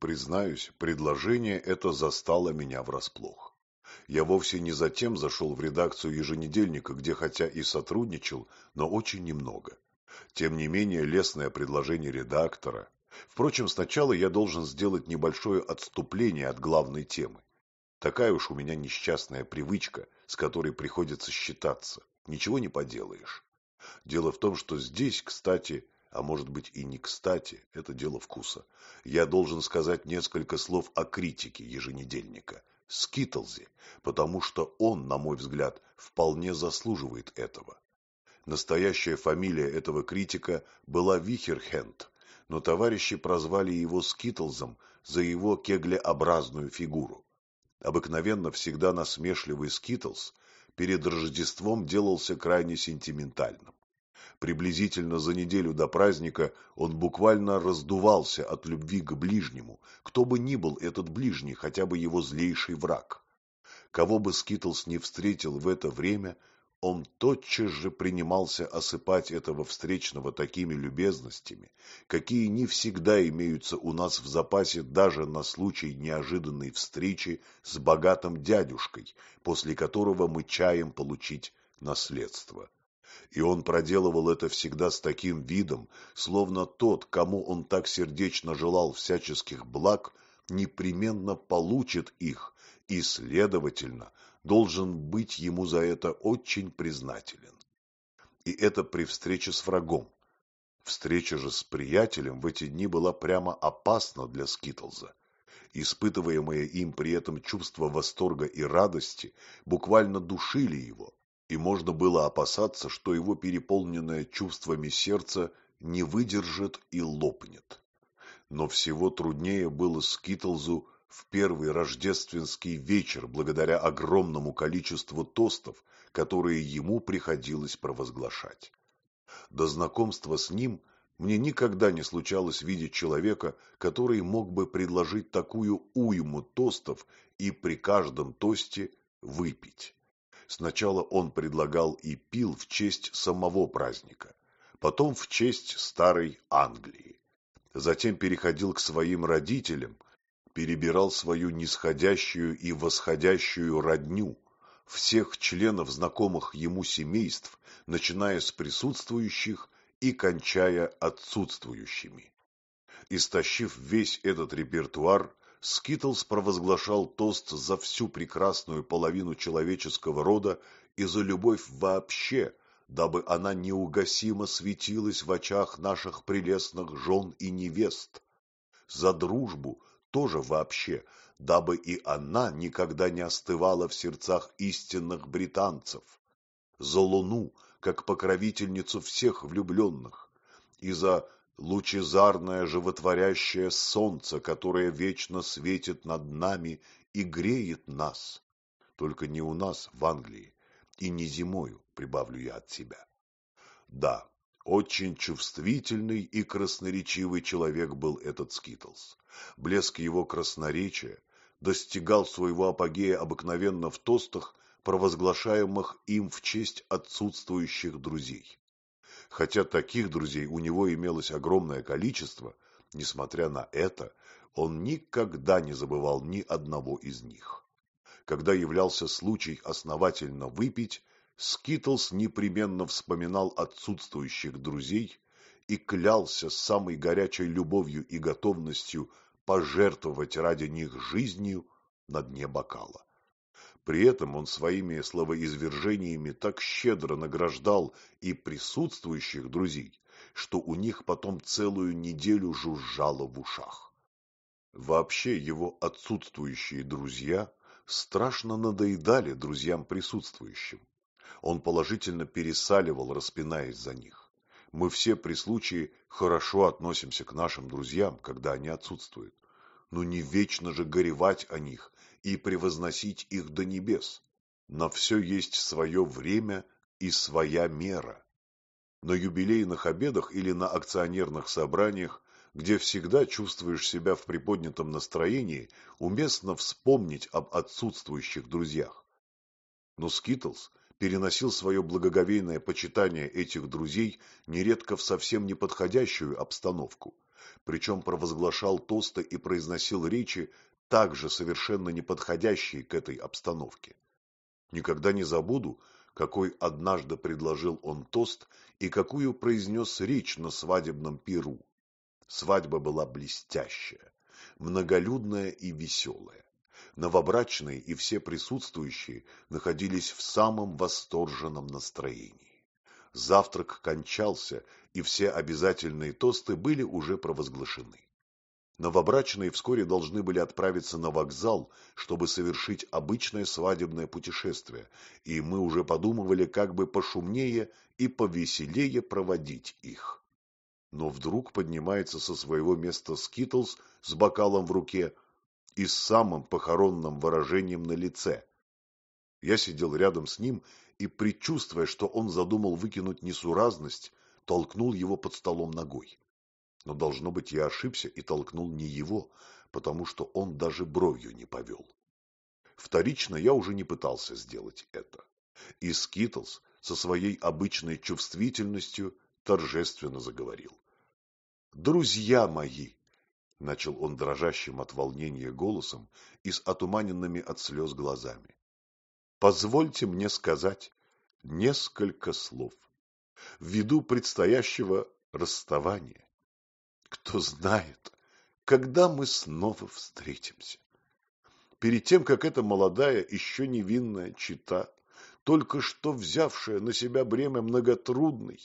Признаюсь, предложение это застало меня врасплох. Я вовсе не затем зашел в редакцию еженедельника, где хотя и сотрудничал, но очень немного. Тем не менее, лестное предложение редактора. Впрочем, сначала я должен сделать небольшое отступление от главной темы. Такая уж у меня несчастная привычка, с которой приходится считаться. Ничего не поделаешь. Дело в том, что здесь, кстати, а может быть и не кстати, это дело вкуса, я должен сказать несколько слов о критике еженедельника, Скитлзе, потому что он, на мой взгляд, вполне заслуживает этого. Настоящая фамилия этого критика была Вихерхенд, но товарищи прозвали его Скитлзом за его кеглеобразную фигуру. Обыкновенно всегда насмешливый Скитлс перед Рождеством делался крайне сентиментальным. Приблизительно за неделю до праздника он буквально раздувался от любви к ближнему, кто бы ни был этот ближний, хотя бы его злейший враг. Кого бы Скитлс не встретил в это время, он тотчас же принимался осыпать этого встречного такими любезностями, какие не всегда имеются у нас в запасе даже на случай неожиданной встречи с богатым дядюшкой, после которого мы чаем получить наследство. И он проделывал это всегда с таким видом, словно тот, кому он так сердечно желал всяческих благ, непременно получит их и, следовательно, должен быть ему за это очень признателен. И это при встрече с врагом. Встреча же с приятелем в эти дни была прямо опасна для Скитлза. Испытываемое им при этом чувство восторга и радости буквально душили его, и можно было опасаться, что его переполненное чувствами сердце не выдержит и лопнет. Но всего труднее было Скитлзу в первый рождественский вечер благодаря огромному количеству тостов, которые ему приходилось провозглашать. До знакомства с ним мне никогда не случалось видеть человека, который мог бы предложить такую уйму тостов и при каждом тосте выпить. Сначала он предлагал и пил в честь самого праздника, потом в честь старой Англии. Затем переходил к своим родителям – перебирал свою нисходящую и восходящую родню, всех членов знакомых ему семейств, начиная с присутствующих и кончая отсутствующими. Истощив весь этот репертуар, Скитлс провозглашал тост за всю прекрасную половину человеческого рода и за любовь вообще, дабы она неугасимо светилась в очах наших прелестных жен и невест, за дружбу, тоже вообще, дабы и она никогда не остывала в сердцах истинных британцев, за луну, как покровительницу всех влюбленных, и за лучезарное животворящее солнце, которое вечно светит над нами и греет нас, только не у нас в Англии, и не зимою, прибавлю я от себя. Да, очень чувствительный и красноречивый человек был этот Скитлс. Блеск его красноречия достигал своего апогея обыкновенно в тостах, провозглашаемых им в честь отсутствующих друзей. Хотя таких друзей у него имелось огромное количество, несмотря на это, он никогда не забывал ни одного из них. Когда являлся случай основательно выпить, Скитлс непременно вспоминал отсутствующих друзей и клялся с самой горячей любовью и готовностью пожертвовать ради них жизнью на дне бокала. При этом он своими словоизвержениями так щедро награждал и присутствующих друзей, что у них потом целую неделю жужжало в ушах. Вообще его отсутствующие друзья страшно надоедали друзьям присутствующим. Он положительно пересаливал, распинаясь за них. Мы все при случае хорошо относимся к нашим друзьям, когда они отсутствуют. Но не вечно же горевать о них и превозносить их до небес. На все есть свое время и своя мера. На юбилейных обедах или на акционерных собраниях, где всегда чувствуешь себя в приподнятом настроении, уместно вспомнить об отсутствующих друзьях. Но Скитлс переносил свое благоговейное почитание этих друзей нередко в совсем неподходящую обстановку, причем провозглашал тосты и произносил речи, также совершенно неподходящие к этой обстановке. Никогда не забуду, какой однажды предложил он тост и какую произнес речь на свадебном пиру. Свадьба была блестящая, многолюдная и веселая. Новобрачные и все присутствующие находились в самом восторженном настроении. Завтрак кончался, и все обязательные тосты были уже провозглашены. Новобрачные вскоре должны были отправиться на вокзал, чтобы совершить обычное свадебное путешествие, и мы уже подумывали, как бы пошумнее и повеселее проводить их. Но вдруг поднимается со своего места Скитлс с бокалом в руке и с самым похоронным выражением на лице. Я сидел рядом с ним и, предчувствуя, что он задумал выкинуть несуразность, толкнул его под столом ногой. Но, должно быть, я ошибся и толкнул не его, потому что он даже бровью не повел. Вторично я уже не пытался сделать это. И Скитлс со своей обычной чувствительностью торжественно заговорил. «Друзья мои!» — начал он дрожащим от волнения голосом и с отуманенными от слез глазами. «Позвольте мне сказать несколько слов ввиду предстоящего расставания. Кто знает, когда мы снова встретимся. Перед тем, как эта молодая, еще невинная чита, только что взявшая на себя бремя многотрудной,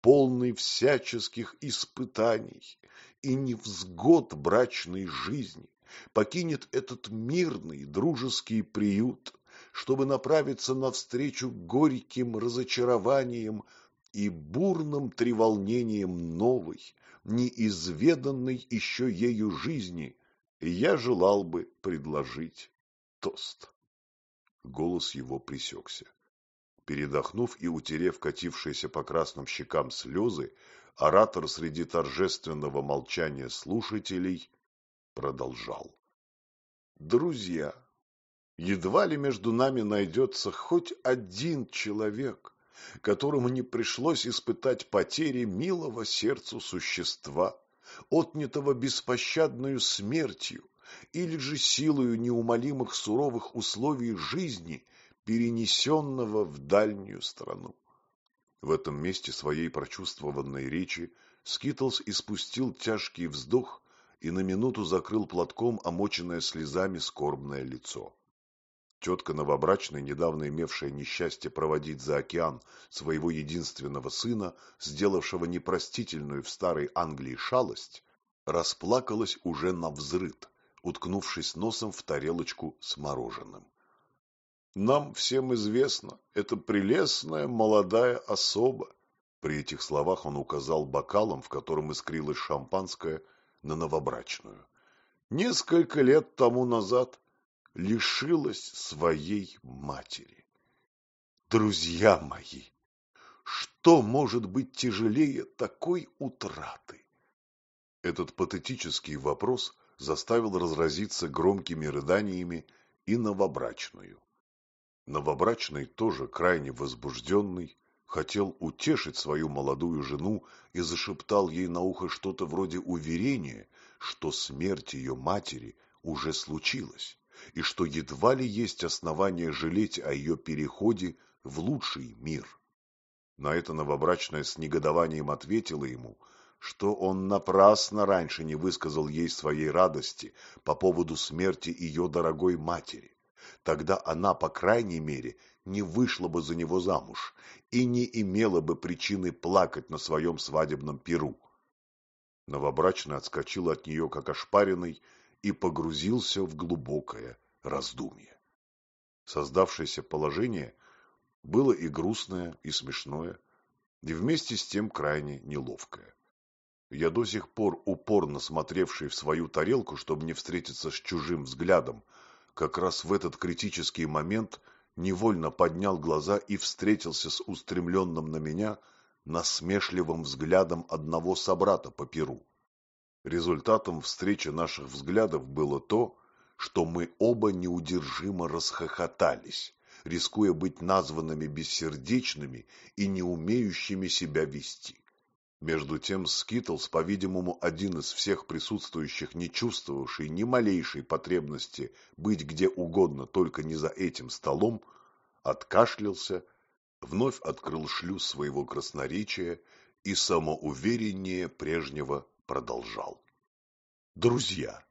полной всяческих испытаний и невзгод брачной жизни, покинет этот мирный дружеский приют, чтобы направиться навстречу горьким разочарованиям и бурным треволнением новой, неизведанной еще ею жизни, я желал бы предложить тост. Голос его пресекся. Передохнув и утерев катившиеся по красным щекам слезы, оратор среди торжественного молчания слушателей продолжал. Друзья, едва ли между нами найдется хоть один человек, которому не пришлось испытать потери милого сердцу существа, отнятого беспощадную смертью или же силою неумолимых суровых условий жизни, перенесенного в дальнюю страну. В этом месте своей прочувствованной речи Скитлс испустил тяжкий вздох и на минуту закрыл платком омоченное слезами скорбное лицо. Тетка новобрачного, недавно имевшая несчастье проводить за океан своего единственного сына, сделавшего непростительную в старой Англии шалость, расплакалась уже навзрыд, уткнувшись носом в тарелочку с мороженым. Нам всем известно, это прелестная молодая особа. При этих словах он указал бокалом, в котором искрилось шампанское, на новобрачную. Несколько лет тому назад лишилась своей матери. Друзья мои, что может быть тяжелее такой утраты? Этот патетический вопрос заставил разразиться громкими рыданиями и новобрачную. Новобрачный, тоже крайне возбужденный, хотел утешить свою молодую жену и зашептал ей на ухо что-то вроде уверения, что смерть ее матери уже случилась и что едва ли есть основания жалеть о ее переходе в лучший мир. На это новобрачная с негодованием ответила ему, что он напрасно раньше не высказал ей своей радости по поводу смерти ее дорогой матери. Тогда она, по крайней мере, не вышла бы за него замуж и не имела бы причины плакать на своем свадебном пиру. Новобрачный отскочил от нее, как ошпаренный, и погрузился в глубокое раздумье. Создавшееся положение было и грустное, и смешное, и вместе с тем крайне неловкое. Я до сих пор, упорно смотревший в свою тарелку, чтобы не встретиться с чужим взглядом, как раз в этот критический момент невольно поднял глаза и встретился с устремленным на меня насмешливым взглядом одного собрата по перу. Результатом встречи наших взглядов было то, что мы оба неудержимо расхохотались, рискуя быть названными бессердечными и не умеющими себя вести. Между тем Скитлс, по-видимому, один из всех присутствующих, не чувствовавший ни малейшей потребности быть где угодно, только не за этим столом, откашлялся, вновь открыл шлюз своего красноречия и самоувереннее прежнего продолжал. Друзья,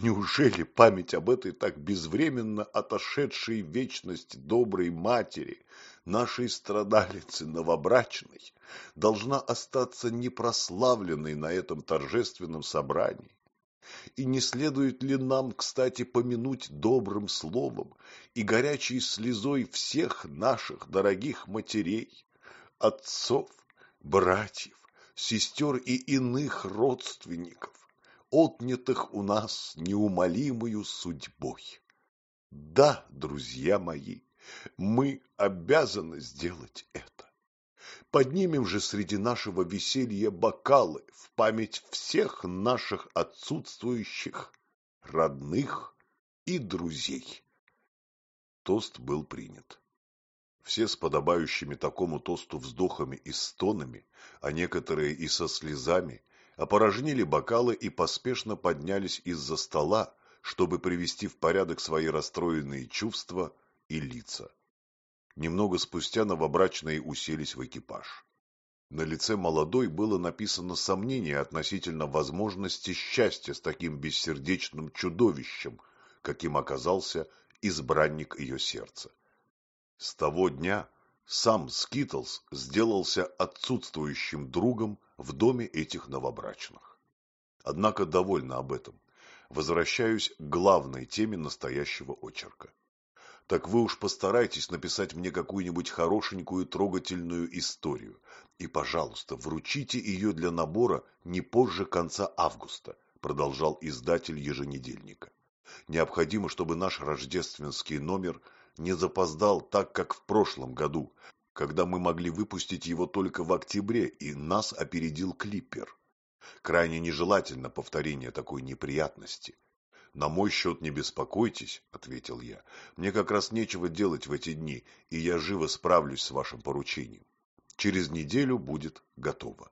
неужели память об этой так безвременно отошедшей в вечность доброй матери, нашей страдалицы новобрачной, должна остаться непрославленной на этом торжественном собрании? И не следует ли нам, кстати, помянуть добрым словом и горячей слезой всех наших дорогих матерей, отцов, братьев, сестер и иных родственников, отнятых у нас неумолимою судьбой? Да, друзья мои, мы обязаны сделать это. Поднимем же среди нашего веселья бокалы в память всех наших отсутствующих родных и друзей. Тост был принят. Все с подобающими такому тосту вздохами и стонами, а некоторые и со слезами, опорожнили бокалы и поспешно поднялись из-за стола, чтобы привести в порядок свои расстроенные чувства и лица. Немного спустя новобрачные уселись в экипаж. На лице молодой было написано сомнение относительно возможности счастья с таким бессердечным чудовищем, каким оказался избранник ее сердца. С того дня сам Скитлс сделался отсутствующим другом в доме этих новобрачных. Однако довольно об этом. Возвращаюсь к главной теме настоящего очерка так вы уж постарайтесь написать мне какую-нибудь хорошенькую трогательную историю. И, пожалуйста, вручите ее для набора не позже конца августа, продолжал издатель еженедельника. Необходимо, чтобы наш рождественский номер не запоздал так, как в прошлом году, когда мы могли выпустить его только в октябре, и нас опередил клиппер. Крайне нежелательно повторение такой неприятности. «На мой счет не беспокойтесь», — ответил я. «Мне как раз нечего делать в эти дни, и я живо справлюсь с вашим поручением. Через неделю будет готово».